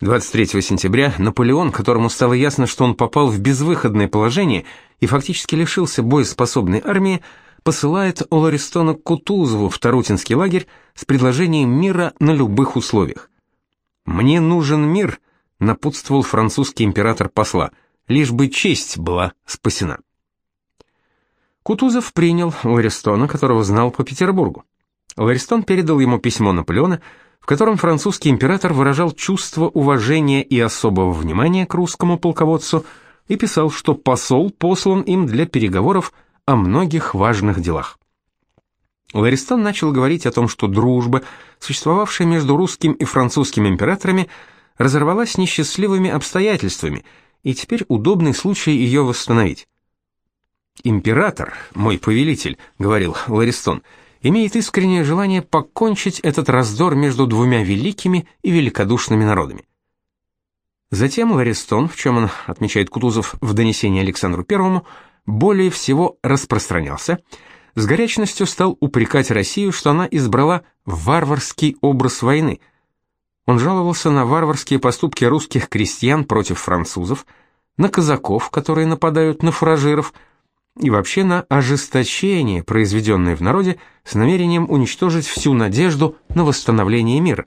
23 сентября Наполеон, которому стало ясно, что он попал в безвыходное положение и фактически лишился боеспособной армии, посылает Оларистона Кутузову в Тарутинский лагерь с предложением мира на любых условиях. «Мне нужен мир», — напутствовал французский император посла, «лишь бы честь была спасена». Кутузов принял Ларистона, которого знал по Петербургу. Ларистон передал ему письмо Наполеона, котором французский император выражал чувство уважения и особого внимания к русскому полководцу и писал, что посол послан им для переговоров о многих важных делах. Ларистон начал говорить о том, что дружба, существовавшая между русским и французским императорами, разорвалась несчастливыми обстоятельствами, и теперь удобный случай ее восстановить. «Император, мой повелитель», — говорил Ларистон, — имеет искреннее желание покончить этот раздор между двумя великими и великодушными народами. Затем Ларистон, в чем он отмечает Кутузов в донесении Александру I, более всего распространялся, с горячностью стал упрекать Россию, что она избрала варварский образ войны. Он жаловался на варварские поступки русских крестьян против французов, на казаков, которые нападают на фуражиров – и вообще на ожесточение, произведенное в народе с намерением уничтожить всю надежду на восстановление мира.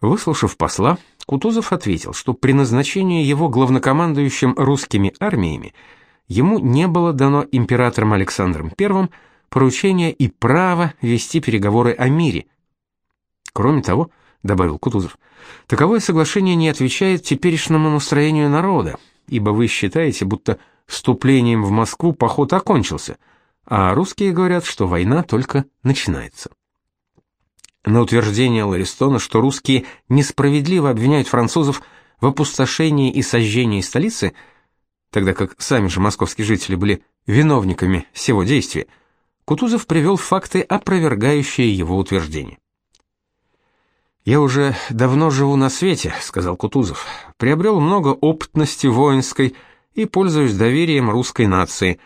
Выслушав посла, Кутузов ответил, что при назначении его главнокомандующим русскими армиями ему не было дано императором Александром I поручения и право вести переговоры о мире. Кроме того, добавил Кутузов, таковое соглашение не отвечает теперешнему настроению народа, ибо вы считаете, будто вступлением в Москву поход окончился, а русские говорят, что война только начинается. На утверждение Ларистона, что русские несправедливо обвиняют французов в опустошении и сожжении столицы, тогда как сами же московские жители были виновниками всего действия, Кутузов привел факты, опровергающие его утверждение. «Я уже давно живу на свете», — сказал Кутузов, — «приобрел много опытности воинской, — и пользуюсь доверием русской нации.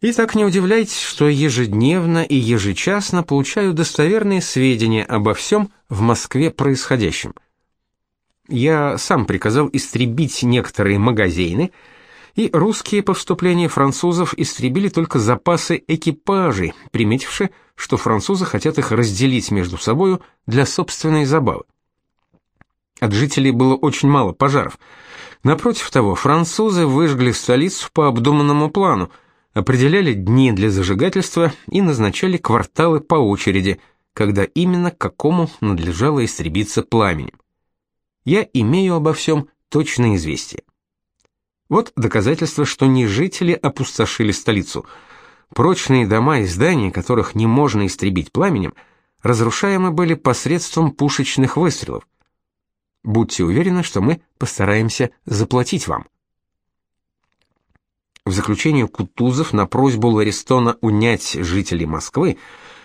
И так не удивляйтесь, что ежедневно и ежечасно получаю достоверные сведения обо всем в Москве происходящем. Я сам приказал истребить некоторые магазины, и русские по вступлению французов истребили только запасы экипажей, приметивши, что французы хотят их разделить между собою для собственной забавы. От жителей было очень мало пожаров – Напротив того, французы выжгли столицу по обдуманному плану, определяли дни для зажигательства и назначали кварталы по очереди, когда именно какому надлежало истребиться пламенем. Я имею обо всем точное известие. Вот доказательство, что не жители опустошили столицу. Прочные дома и здания, которых не можно истребить пламенем, разрушаемы были посредством пушечных выстрелов. Будьте уверены, что мы постараемся заплатить вам. В заключение Кутузов на просьбу Ларистона унять жителей Москвы,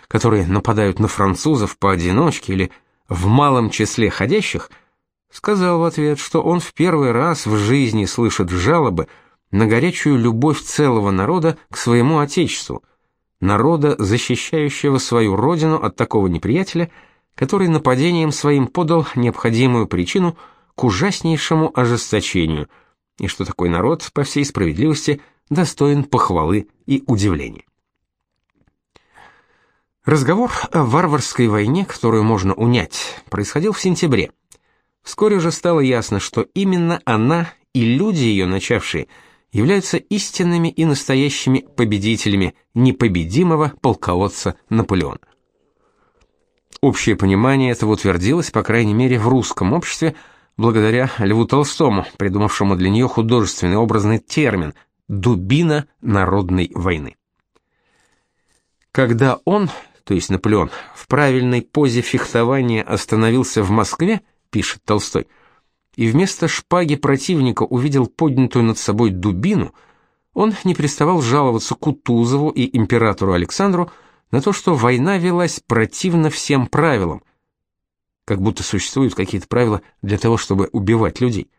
которые нападают на французов поодиночке или в малом числе ходящих, сказал в ответ, что он в первый раз в жизни слышит жалобы на горячую любовь целого народа к своему отечеству, народа, защищающего свою родину от такого неприятеля, который нападением своим подал необходимую причину к ужаснейшему ожесточению, и что такой народ, по всей справедливости, достоин похвалы и удивления. Разговор о варварской войне, которую можно унять, происходил в сентябре. Вскоре уже стало ясно, что именно она и люди ее начавшие являются истинными и настоящими победителями непобедимого полководца Наполеона. Общее понимание этого утвердилось, по крайней мере, в русском обществе, благодаря Льву Толстому, придумавшему для нее художественный образный термин «дубина народной войны». Когда он, то есть Наполеон, в правильной позе фехтования остановился в Москве, пишет Толстой, и вместо шпаги противника увидел поднятую над собой дубину, он не переставал жаловаться Кутузову и императору Александру, на то, что война велась противно всем правилам, как будто существуют какие-то правила для того, чтобы убивать людей.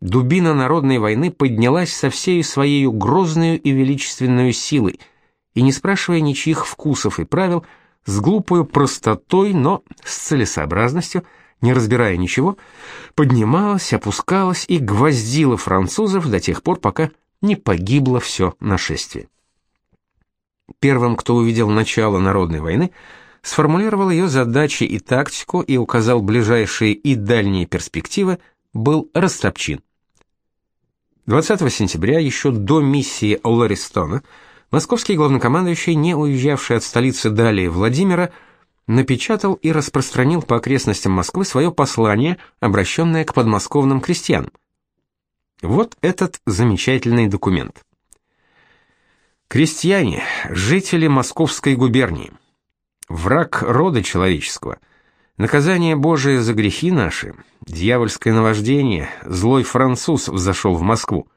Дубина народной войны поднялась со всей своей грозной и величественной силой, и не спрашивая ничьих вкусов и правил, с глупой простотой, но с целесообразностью, не разбирая ничего, поднималась, опускалась и гвоздила французов до тех пор, пока не погибло все нашествие. Первым, кто увидел начало народной войны, сформулировал ее задачи и тактику и указал ближайшие и дальние перспективы, был Растопчин. 20 сентября, еще до миссии Лористона, московский главнокомандующий, не уезжавший от столицы далее Владимира, напечатал и распространил по окрестностям Москвы свое послание, обращенное к подмосковным крестьянам. Вот этот замечательный документ. Крестьяне, жители Московской губернии, враг рода человеческого, наказание Божие за грехи наши, дьявольское наваждение, злой француз взошел в Москву,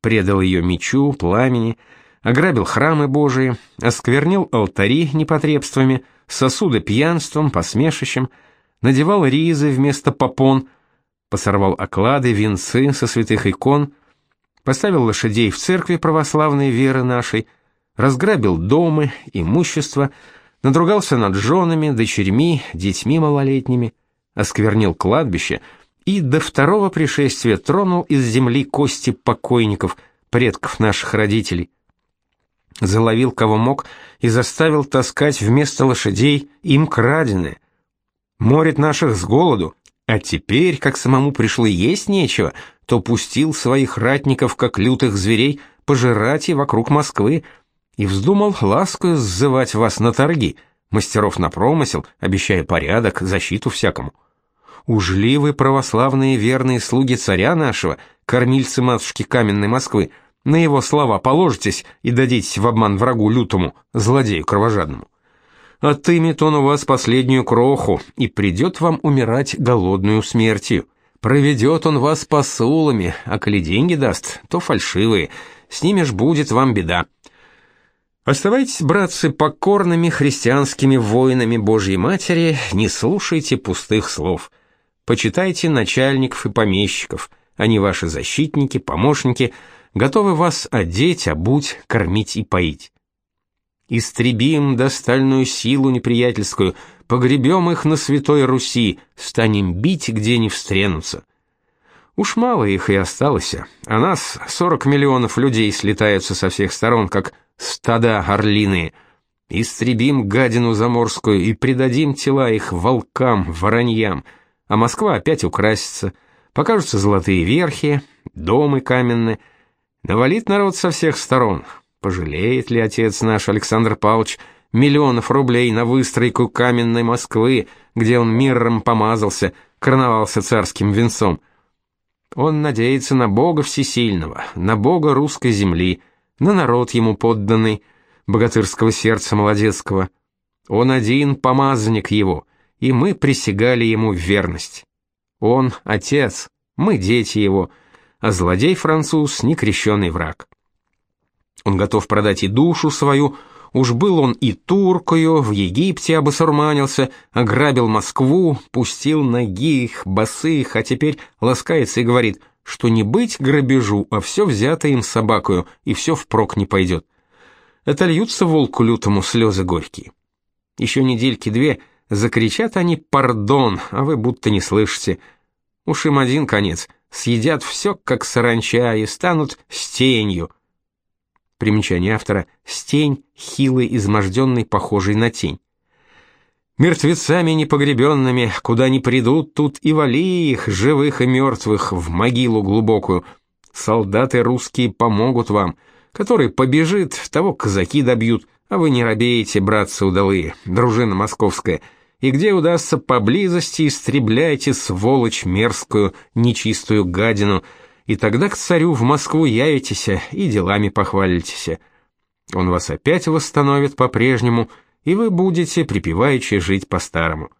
предал ее мечу, пламени, ограбил храмы Божии, осквернил алтари непотребствами, сосуды пьянством, посмешищем, надевал ризы вместо попон, посорвал оклады, венцы со святых икон, поставил лошадей в церкви православной веры нашей, разграбил дома, имущество, надругался над женами, дочерьми, детьми малолетними, осквернил кладбище и до второго пришествия тронул из земли кости покойников, предков наших родителей. Заловил кого мог и заставил таскать вместо лошадей им краденое. Морит наших с голоду, а теперь, как самому пришло есть нечего, то пустил своих ратников, как лютых зверей, пожирать и вокруг Москвы, и вздумал ласкою сзывать вас на торги, мастеров на промысел, обещая порядок, защиту всякому. Уж ли вы, православные верные слуги царя нашего, кормильцы матушки каменной Москвы, на его слова положитесь и дадитесь в обман врагу лютому, злодею кровожадному? отымет он у вас последнюю кроху, и придет вам умирать голодную смертью. Проведет он вас посулами, а коли деньги даст, то фальшивые, с ними ж будет вам беда. Оставайтесь, братцы, покорными христианскими воинами Божьей Матери, не слушайте пустых слов. Почитайте начальников и помещиков, они ваши защитники, помощники, готовы вас одеть, обуть, кормить и поить. Истребим достальную силу неприятельскую, погребем их на святой Руси, станем бить, где не встренутся. Уж мало их и осталось, а нас сорок миллионов людей слетаются со всех сторон, как стада орлиные. Истребим гадину заморскую и предадим тела их волкам, вороньям, а Москва опять украсится, покажутся золотые верхи, домы каменные, навалит народ со всех сторон, Пожалеет ли отец наш Александр Павлович миллионов рублей на выстройку каменной Москвы, где он миром помазался, короновался царским венцом? Он надеется на Бога всесильного, на Бога русской земли, на народ ему подданный, богатырского сердца молодецкого. Он один помазанник его, и мы присягали ему в верность. Он отец, мы дети его, а злодей-француз — некрещенный враг. Он готов продать и душу свою, уж был он и туркою, в Египте обосурманился, ограбил Москву, пустил ноги их, босых, а теперь ласкается и говорит, что не быть грабежу, а все взято им собакою, и все впрок не пойдет. Это льются волку лютому слезы горькие. Еще недельки две закричат они «пардон», а вы будто не слышите. Уж им один конец, съедят все, как саранча, и станут стенью. Примечание автора «Стень, хилый, изможденный, похожий на тень». Мертвецами непогребенными, куда ни придут, тут и вали их, живых и мертвых, в могилу глубокую. Солдаты русские помогут вам. Который побежит, того казаки добьют, а вы не робеете, братцы удалые, дружина московская. И где удастся поблизости, истребляйте сволочь мерзкую, нечистую гадину — и тогда к царю в Москву явитесь и делами похвалитесь. Он вас опять восстановит по-прежнему, и вы будете припеваючи жить по-старому.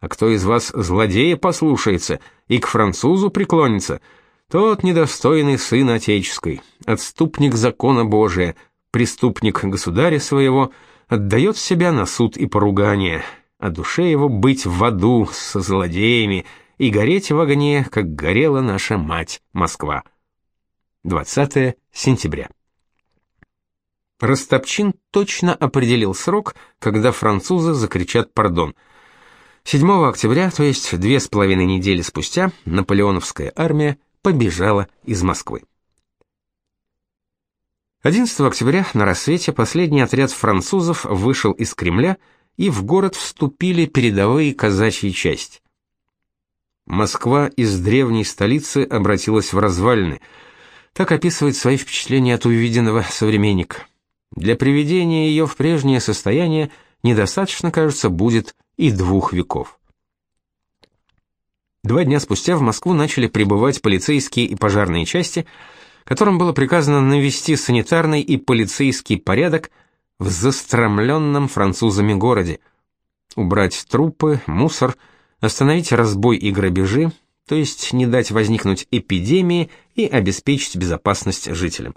А кто из вас злодея послушается и к французу преклонится, тот недостойный сын отеческой, отступник закона Божия, преступник государя своего, отдает себя на суд и поругание, а душе его быть в аду со злодеями — и гореть в огне, как горела наша мать Москва. 20 сентября. Растопчин точно определил срок, когда французы закричат «пардон». 7 октября, то есть две с половиной недели спустя, наполеоновская армия побежала из Москвы. 11 октября на рассвете последний отряд французов вышел из Кремля, и в город вступили передовые казачьи части. Москва из древней столицы обратилась в развалины. Так описывает свои впечатления от увиденного современник. Для приведения ее в прежнее состояние недостаточно, кажется, будет и двух веков. Два дня спустя в Москву начали прибывать полицейские и пожарные части, которым было приказано навести санитарный и полицейский порядок в застромленном французами городе, убрать трупы, мусор, остановить разбой и грабежи, то есть не дать возникнуть эпидемии и обеспечить безопасность жителям.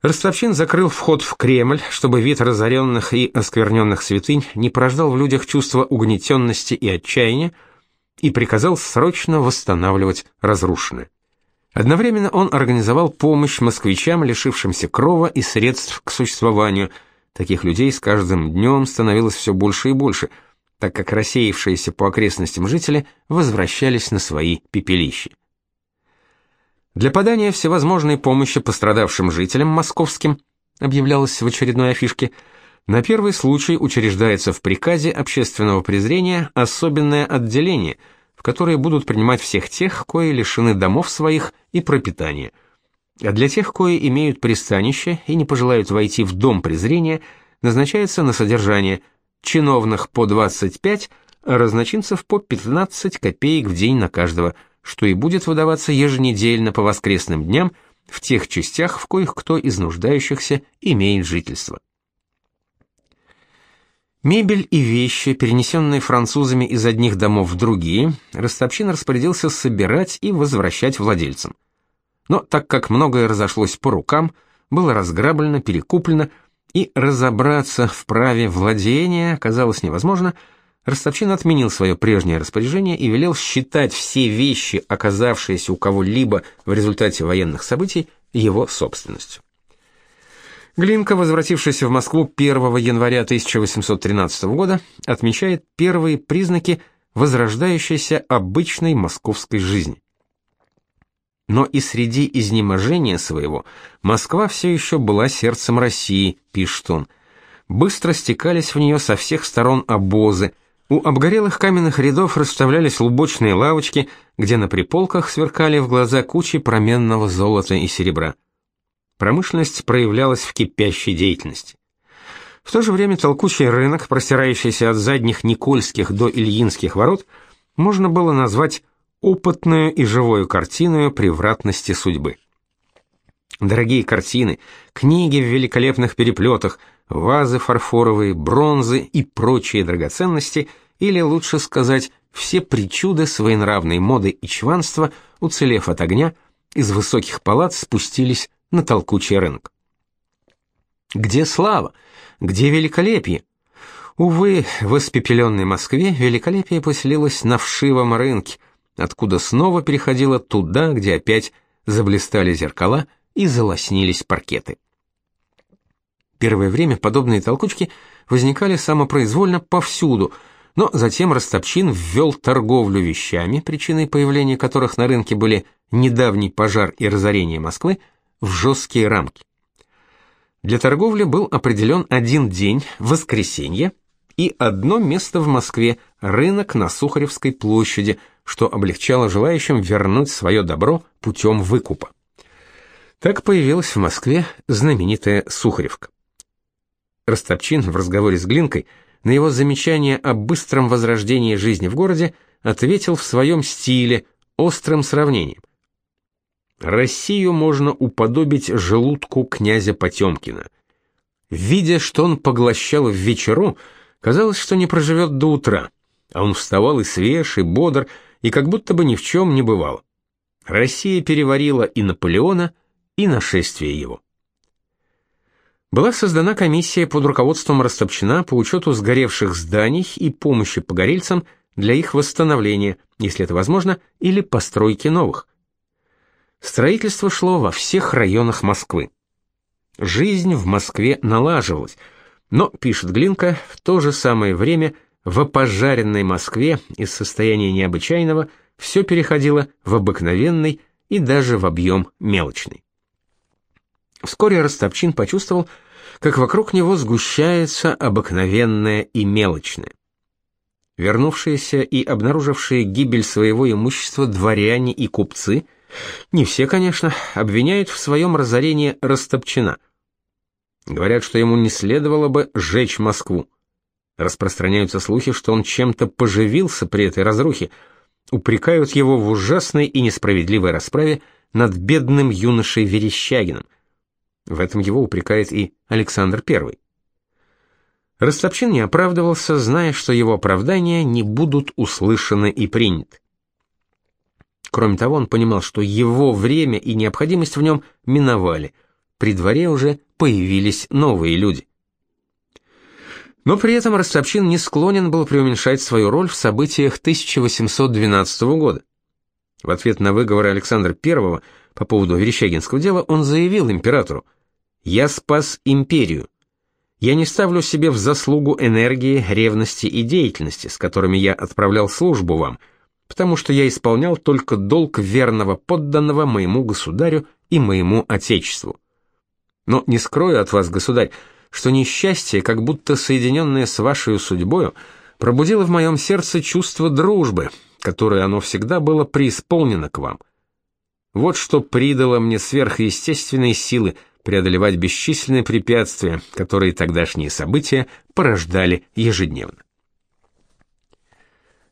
Ростовчин закрыл вход в Кремль, чтобы вид разоренных и оскверненных святынь не порождал в людях чувство угнетенности и отчаяния, и приказал срочно восстанавливать разрушенное. Одновременно он организовал помощь москвичам, лишившимся крова и средств к существованию. Таких людей с каждым днем становилось все больше и больше, так как рассеявшиеся по окрестностям жители возвращались на свои пепелища. Для подания всевозможной помощи пострадавшим жителям московским, объявлялось в очередной афишке, на первый случай учреждается в приказе общественного презрения особенное отделение, в которое будут принимать всех тех, кои лишены домов своих и пропитания. А для тех, кои имеют пристанище и не пожелают войти в дом презрения, назначается на содержание чиновных по 25, а разночинцев по 15 копеек в день на каждого – что и будет выдаваться еженедельно по воскресным дням в тех частях, в коих кто из нуждающихся имеет жительство. Мебель и вещи, перенесенные французами из одних домов в другие, Ростопчин распорядился собирать и возвращать владельцам. Но так как многое разошлось по рукам, было разграблено, перекуплено, и разобраться в праве владения оказалось невозможно – Ростовчин отменил свое прежнее распоряжение и велел считать все вещи, оказавшиеся у кого-либо в результате военных событий, его собственностью. Глинка, возвратившийся в Москву 1 января 1813 года, отмечает первые признаки возрождающейся обычной московской жизни. Но и среди изнеможения своего Москва все еще была сердцем России, пишет он. Быстро стекались в нее со всех сторон обозы – у обгорелых каменных рядов расставлялись лубочные лавочки, где на приполках сверкали в глаза кучи променного золота и серебра. Промышленность проявлялась в кипящей деятельности. В то же время толкучий рынок, простирающийся от задних Никольских до Ильинских ворот, можно было назвать опытную и живую картиной превратности судьбы. Дорогие картины, книги в великолепных переплетах, вазы фарфоровые, бронзы и прочие драгоценности, или лучше сказать, все причуды своенравной моды и чванства, уцелев от огня, из высоких палат спустились на толкучий рынок. Где слава? Где великолепие? Увы, в испепеленной Москве великолепие поселилось на вшивом рынке, откуда снова переходило туда, где опять заблистали зеркала и залоснились паркеты. Первое время подобные толкучки возникали самопроизвольно повсюду, но затем Ростопчин ввел торговлю вещами, причиной появления которых на рынке были недавний пожар и разорение Москвы, в жесткие рамки. Для торговли был определен один день, воскресенье, и одно место в Москве, рынок на Сухаревской площади, что облегчало желающим вернуть свое добро путем выкупа. Так появилась в Москве знаменитая Сухаревка. Ростопчин в разговоре с Глинкой на его замечание о быстром возрождении жизни в городе ответил в своем стиле, острым сравнением. Россию можно уподобить желудку князя Потемкина. Видя, что он поглощал в вечеру, казалось, что не проживет до утра, а он вставал и свеж, и бодр, и как будто бы ни в чем не бывал. Россия переварила и Наполеона, и нашествие его была создана комиссия под руководством Растопчина по учету сгоревших зданий и помощи погорельцам для их восстановления, если это возможно, или постройки новых. Строительство шло во всех районах Москвы. Жизнь в Москве налаживалась, но, пишет Глинка, в то же самое время в опожаренной Москве из состояния необычайного все переходило в обыкновенный и даже в объем мелочный. Вскоре Ростопчин почувствовал, как вокруг него сгущается обыкновенное и мелочное. Вернувшиеся и обнаружившие гибель своего имущества дворяне и купцы, не все, конечно, обвиняют в своем разорении Ростопчина. Говорят, что ему не следовало бы сжечь Москву. Распространяются слухи, что он чем-то поживился при этой разрухе, упрекают его в ужасной и несправедливой расправе над бедным юношей Верещагиным. В этом его упрекает и Александр I. Ростопчин не оправдывался, зная, что его оправдания не будут услышаны и приняты. Кроме того, он понимал, что его время и необходимость в нем миновали. При дворе уже появились новые люди. Но при этом Ростопчин не склонен был преуменьшать свою роль в событиях 1812 года. В ответ на выговоры Александра I по поводу Верещагинского дела он заявил императору «Я спас империю. Я не ставлю себе в заслугу энергии, ревности и деятельности, с которыми я отправлял службу вам, потому что я исполнял только долг верного подданного моему государю и моему отечеству. Но не скрою от вас, государь, что несчастье, как будто соединенное с вашей судьбою, пробудило в моем сердце чувство дружбы, которое оно всегда было преисполнено к вам. Вот что придало мне сверхъестественные силы преодолевать бесчисленные препятствия, которые тогдашние события порождали ежедневно.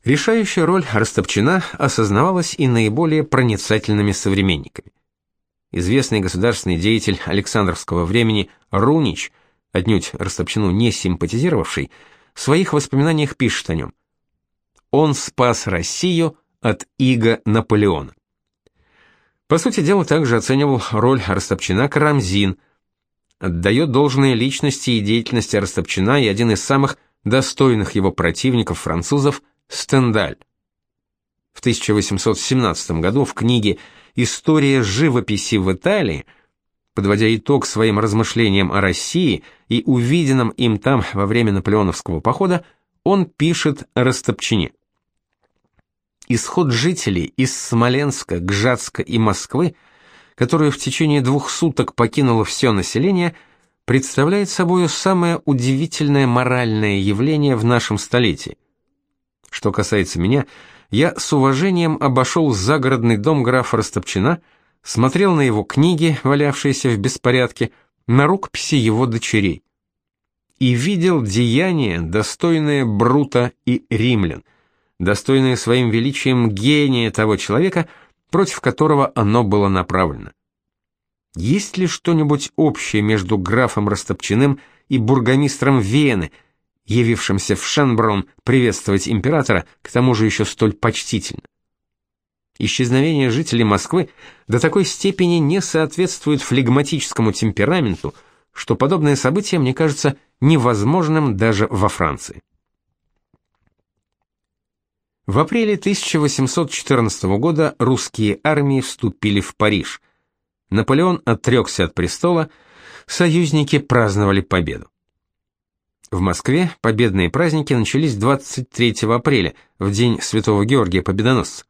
Решающая роль Растопчина осознавалась и наиболее проницательными современниками. Известный государственный деятель Александровского времени Рунич – отнюдь Растопчину не симпатизировавший, в своих воспоминаниях пишет о нем. Он спас Россию от иго Наполеона. По сути дела, также оценивал роль Растопчина Карамзин, отдает должное личности и деятельности Растопчина и один из самых достойных его противников французов Стендаль. В 1817 году в книге «История живописи в Италии» подводя итог своим размышлениям о России и увиденном им там во время наполеоновского похода, он пишет о Растопчине. Исход жителей из Смоленска, Гжатска и Москвы, которую в течение двух суток покинуло все население, представляет собой самое удивительное моральное явление в нашем столетии. Что касается меня, я с уважением обошел загородный дом графа Растопчина – смотрел на его книги, валявшиеся в беспорядке, на рукописи его дочерей. И видел деяния, достойные Брута и римлян, достойные своим величием гения того человека, против которого оно было направлено. Есть ли что-нибудь общее между графом Растопчиным и бургомистром Вены, явившимся в Шенброн приветствовать императора, к тому же еще столь почтительно? Исчезновение жителей Москвы до такой степени не соответствует флегматическому темпераменту, что подобное событие мне кажется невозможным даже во Франции. В апреле 1814 года русские армии вступили в Париж. Наполеон отрекся от престола, союзники праздновали победу. В Москве победные праздники начались 23 апреля, в день Святого Георгия Победоносца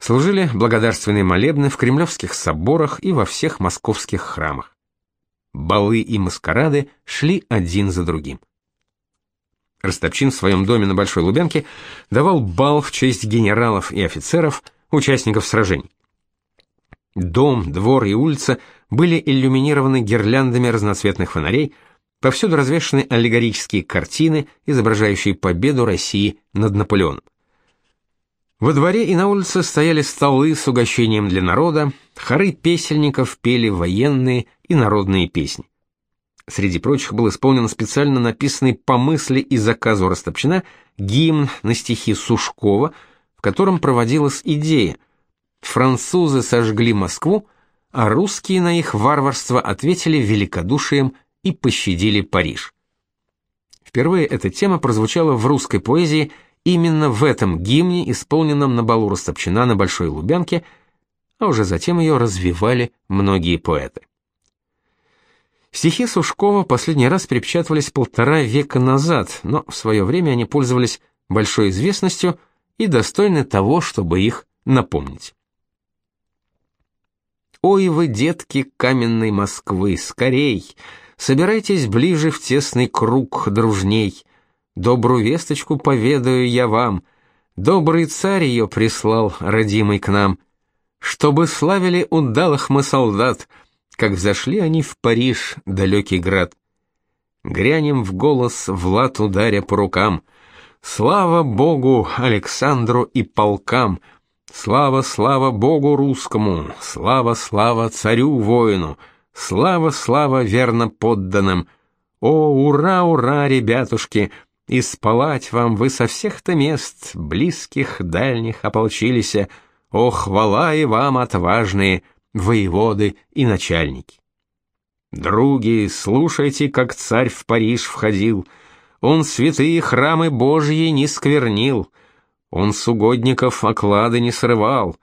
служили благодарственные молебны в кремлевских соборах и во всех московских храмах. Балы и маскарады шли один за другим. Ростопчин в своем доме на Большой Лубянке давал бал в честь генералов и офицеров, участников сражений. Дом, двор и улица были иллюминированы гирляндами разноцветных фонарей, повсюду развешаны аллегорические картины, изображающие победу России над Наполеоном. Во дворе и на улице стояли столы с угощением для народа, хоры песельников пели военные и народные песни. Среди прочих был исполнен специально написанный по мысли и заказу Растопчина гимн на стихи Сушкова, в котором проводилась идея «Французы сожгли Москву, а русские на их варварство ответили великодушием и пощадили Париж». Впервые эта тема прозвучала в русской поэзии – именно в этом гимне, исполненном на балу Растопчина на Большой Лубянке, а уже затем ее развивали многие поэты. Стихи Сушкова последний раз перепечатывались полтора века назад, но в свое время они пользовались большой известностью и достойны того, чтобы их напомнить. Ой вы, детки каменной Москвы, скорей, собирайтесь ближе в тесный круг дружней. Добрую весточку поведаю я вам. Добрый царь ее прислал, родимый к нам, чтобы славили удалых мы солдат, как взошли они в Париж, далекий град. Грянем в голос Влад ударя по рукам. Слава Богу, Александру и полкам! Слава, слава Богу русскому! Слава, слава царю-воину! Слава, слава верно подданным! О, ура, ура, ребятушки! И спалать вам вы со всех-то мест, близких, дальних, ополчились. О, хвала и вам, отважные, воеводы и начальники! Други, слушайте, как царь в Париж входил — он святые храмы Божьи не сквернил, он с угодников оклады не срывал,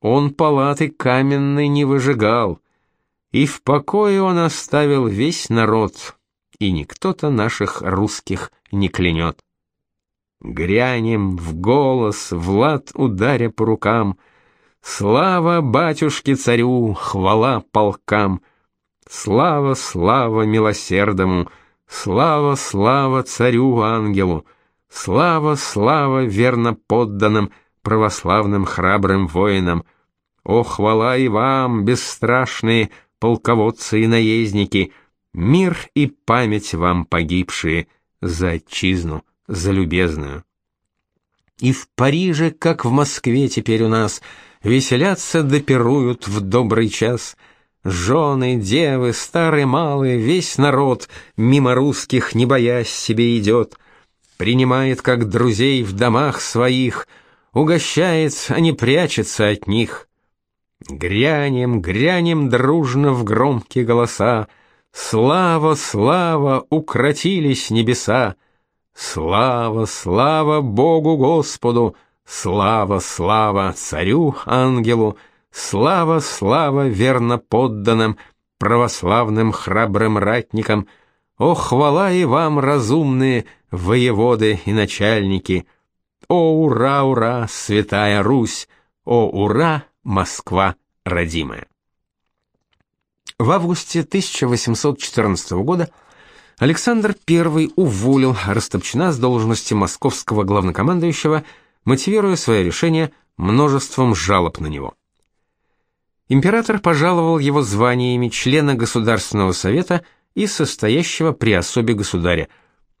он палаты каменной не выжигал, и в покое он оставил весь народ, и никто-то наших русских не клянет. Грянем в голос, Влад ударя по рукам, Слава батюшке-царю, хвала полкам, Слава, слава милосердному, Слава, слава царю-ангелу! Слава, слава верно подданным, православным храбрым воинам! О, хвала и вам, бесстрашные полководцы и наездники! Мир и память вам погибшие за отчизну, за любезную! И в Париже, как в Москве теперь у нас, веселятся да пируют в добрый час — Жены, девы, старые, малые, весь народ, мимо русских, не боясь, себе идет, принимает как друзей в домах своих, угощает, а не прячется от них. Грянем, грянем дружно в громкие голоса, Слава, слава, укротились небеса, Слава, слава Богу Господу, Слава, слава царю-ангелу, Слава, слава верно подданным, православным храбрым ратникам. О, хвала и вам, разумные воеводы и начальники. О, ура, ура, святая Русь! О, ура, Москва родимая! В августе 1814 года Александр I уволил Растопчина с должности московского главнокомандующего, мотивируя свое решение множеством жалоб на него император пожаловал его званиями члена Государственного совета и состоящего при особе государя,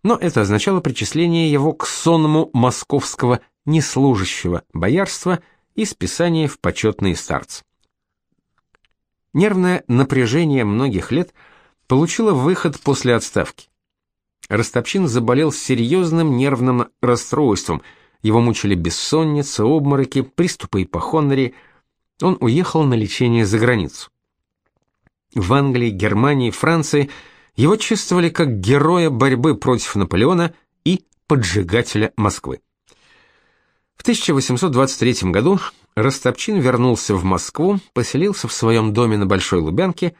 но это означало причисление его к сонму московского неслужащего боярства и списание в почетные старцы. Нервное напряжение многих лет получило выход после отставки. Ростопчин заболел серьезным нервным расстройством, его мучили бессонница, обмороки, приступы ипохондрии – он уехал на лечение за границу. В Англии, Германии, Франции его чувствовали как героя борьбы против Наполеона и поджигателя Москвы. В 1823 году Ростопчин вернулся в Москву, поселился в своем доме на Большой Лубянке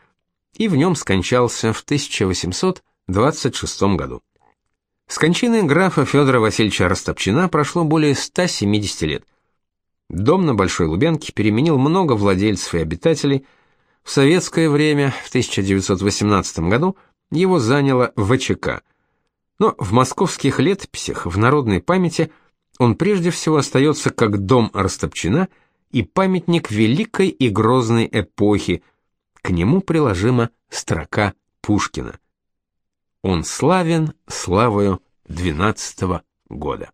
и в нем скончался в 1826 году. С кончины графа Федора Васильевича Ростопчина прошло более 170 лет. Дом на Большой Лубянке переменил много владельцев и обитателей. В советское время, в 1918 году, его заняло ВЧК. Но в московских летописях, в народной памяти, он прежде всего остается как дом Растопчина и памятник великой и грозной эпохи. К нему приложима строка Пушкина. Он славен славою двенадцатого года.